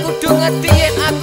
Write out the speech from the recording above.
kudu dia aku.